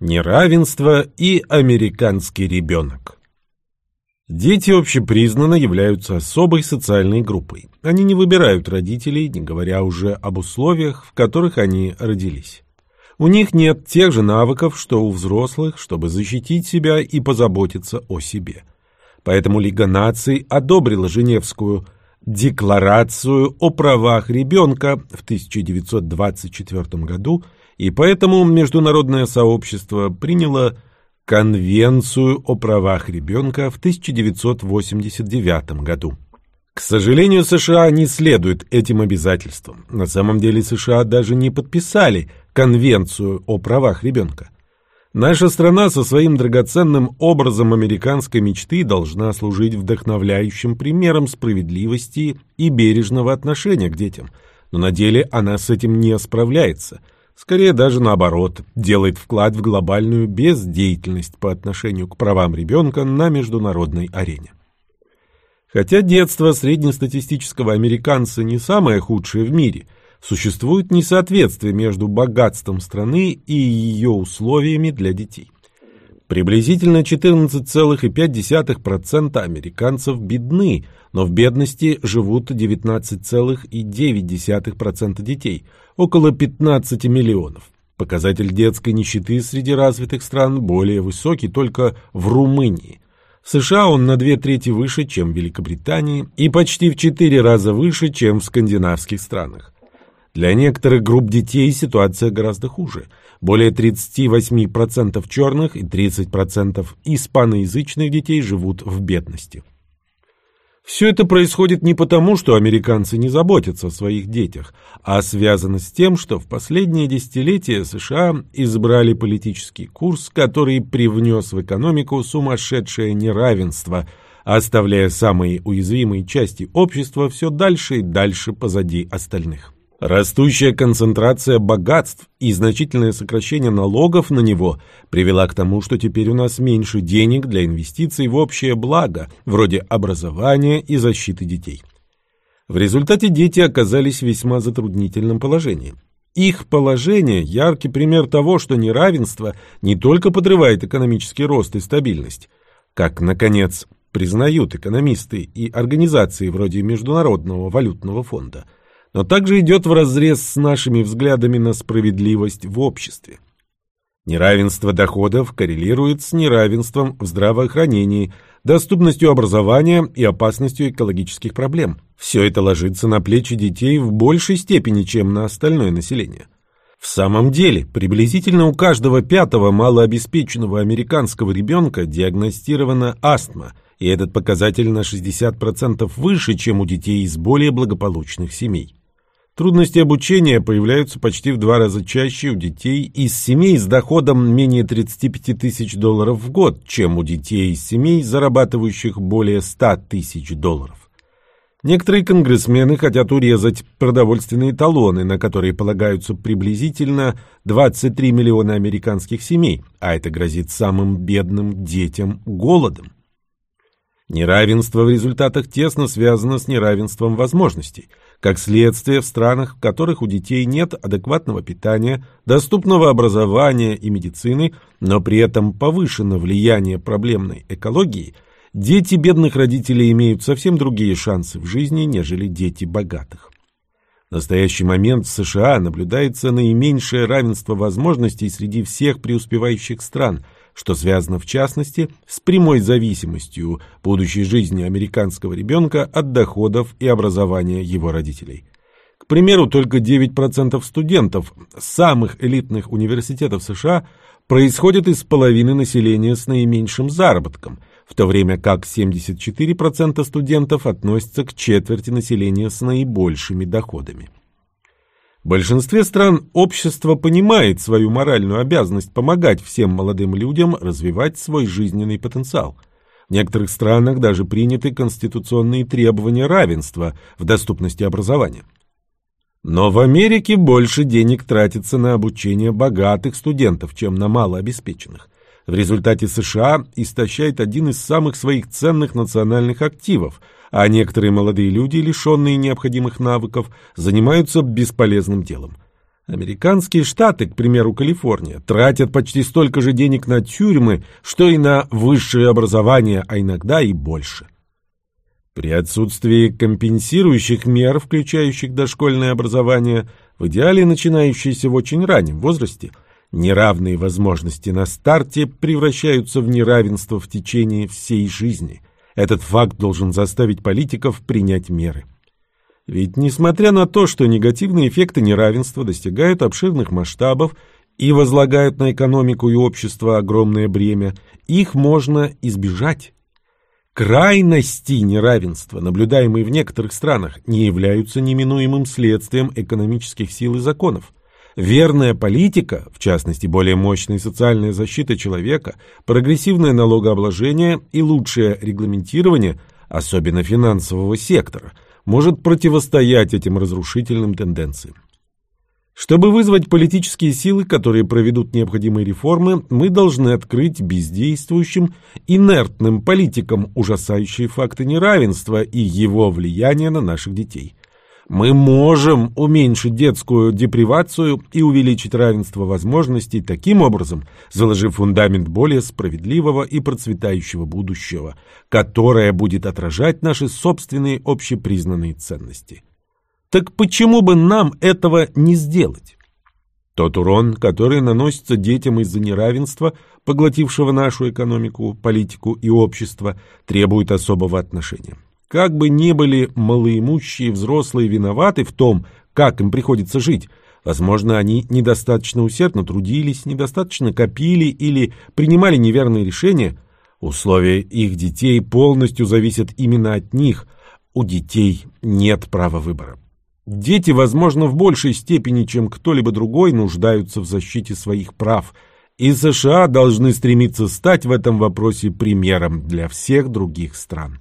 Неравенство и американский ребенок. Дети общепризнанно являются особой социальной группой. Они не выбирают родителей, не говоря уже об условиях, в которых они родились. У них нет тех же навыков, что у взрослых, чтобы защитить себя и позаботиться о себе. Поэтому Лига наций одобрила Женевскую Декларацию о правах ребенка в 1924 году – и поэтому международное сообщество приняло Конвенцию о правах ребенка в 1989 году. К сожалению, США не следуют этим обязательствам. На самом деле США даже не подписали Конвенцию о правах ребенка. Наша страна со своим драгоценным образом американской мечты должна служить вдохновляющим примером справедливости и бережного отношения к детям. Но на деле она с этим не справляется – Скорее даже наоборот, делает вклад в глобальную бездеятельность по отношению к правам ребенка на международной арене. Хотя детство среднестатистического американца не самое худшее в мире, существует несоответствие между богатством страны и ее условиями для детей. Приблизительно 14,5% американцев бедны, но в бедности живут 19,9% детей, около 15 миллионов. Показатель детской нищеты среди развитых стран более высокий только в Румынии. В США он на две трети выше, чем в Великобритании, и почти в четыре раза выше, чем в скандинавских странах. Для некоторых групп детей ситуация гораздо хуже. Более 38% черных и 30% испаноязычных детей живут в бедности. Все это происходит не потому, что американцы не заботятся о своих детях, а связано с тем, что в последние десятилетия США избрали политический курс, который привнес в экономику сумасшедшее неравенство, оставляя самые уязвимые части общества все дальше и дальше позади остальных. Растущая концентрация богатств и значительное сокращение налогов на него привела к тому, что теперь у нас меньше денег для инвестиций в общее благо, вроде образования и защиты детей. В результате дети оказались в весьма затруднительном положении. Их положение – яркий пример того, что неравенство не только подрывает экономический рост и стабильность, как, наконец, признают экономисты и организации вроде Международного валютного фонда – но также идет вразрез с нашими взглядами на справедливость в обществе. Неравенство доходов коррелирует с неравенством в здравоохранении, доступностью образования и опасностью экологических проблем. Все это ложится на плечи детей в большей степени, чем на остальное население. В самом деле, приблизительно у каждого пятого малообеспеченного американского ребенка диагностирована астма, и этот показатель на 60% выше, чем у детей из более благополучных семей. Трудности обучения появляются почти в два раза чаще у детей из семей с доходом менее 35 тысяч долларов в год, чем у детей из семей, зарабатывающих более 100 тысяч долларов. Некоторые конгрессмены хотят урезать продовольственные талоны, на которые полагаются приблизительно 23 миллиона американских семей, а это грозит самым бедным детям голодом. Неравенство в результатах тесно связано с неравенством возможностей. Как следствие, в странах, в которых у детей нет адекватного питания, доступного образования и медицины, но при этом повышено влияние проблемной экологии, дети бедных родителей имеют совсем другие шансы в жизни, нежели дети богатых. В настоящий момент в США наблюдается наименьшее равенство возможностей среди всех преуспевающих стран – что связано в частности с прямой зависимостью будущей жизни американского ребенка от доходов и образования его родителей. К примеру, только 9% студентов самых элитных университетов США происходят из половины населения с наименьшим заработком, в то время как 74% студентов относятся к четверти населения с наибольшими доходами. В большинстве стран общество понимает свою моральную обязанность помогать всем молодым людям развивать свой жизненный потенциал. В некоторых странах даже приняты конституционные требования равенства в доступности образования. Но в Америке больше денег тратится на обучение богатых студентов, чем на малообеспеченных. В результате США истощает один из самых своих ценных национальных активов – а некоторые молодые люди, лишенные необходимых навыков, занимаются бесполезным делом. Американские штаты, к примеру, Калифорния, тратят почти столько же денег на тюрьмы, что и на высшее образование, а иногда и больше. При отсутствии компенсирующих мер, включающих дошкольное образование, в идеале начинающееся в очень раннем возрасте, неравные возможности на старте превращаются в неравенство в течение всей жизни. Этот факт должен заставить политиков принять меры. Ведь несмотря на то, что негативные эффекты неравенства достигают обширных масштабов и возлагают на экономику и общество огромное бремя, их можно избежать. Крайности неравенства, наблюдаемые в некоторых странах, не являются неминуемым следствием экономических сил и законов. Верная политика, в частности более мощная социальная защита человека, прогрессивное налогообложение и лучшее регламентирование, особенно финансового сектора – может противостоять этим разрушительным тенденциям. Чтобы вызвать политические силы, которые проведут необходимые реформы, мы должны открыть бездействующим, инертным политикам ужасающие факты неравенства и его влияние на наших детей. Мы можем уменьшить детскую депривацию и увеличить равенство возможностей таким образом, заложив фундамент более справедливого и процветающего будущего, которое будет отражать наши собственные общепризнанные ценности. Так почему бы нам этого не сделать? Тот урон, который наносится детям из-за неравенства, поглотившего нашу экономику, политику и общество, требует особого отношения. Как бы ни были малоимущие взрослые виноваты в том, как им приходится жить, возможно, они недостаточно усердно трудились, недостаточно копили или принимали неверные решения, условия их детей полностью зависят именно от них, у детей нет права выбора. Дети, возможно, в большей степени, чем кто-либо другой, нуждаются в защите своих прав, и США должны стремиться стать в этом вопросе примером для всех других стран.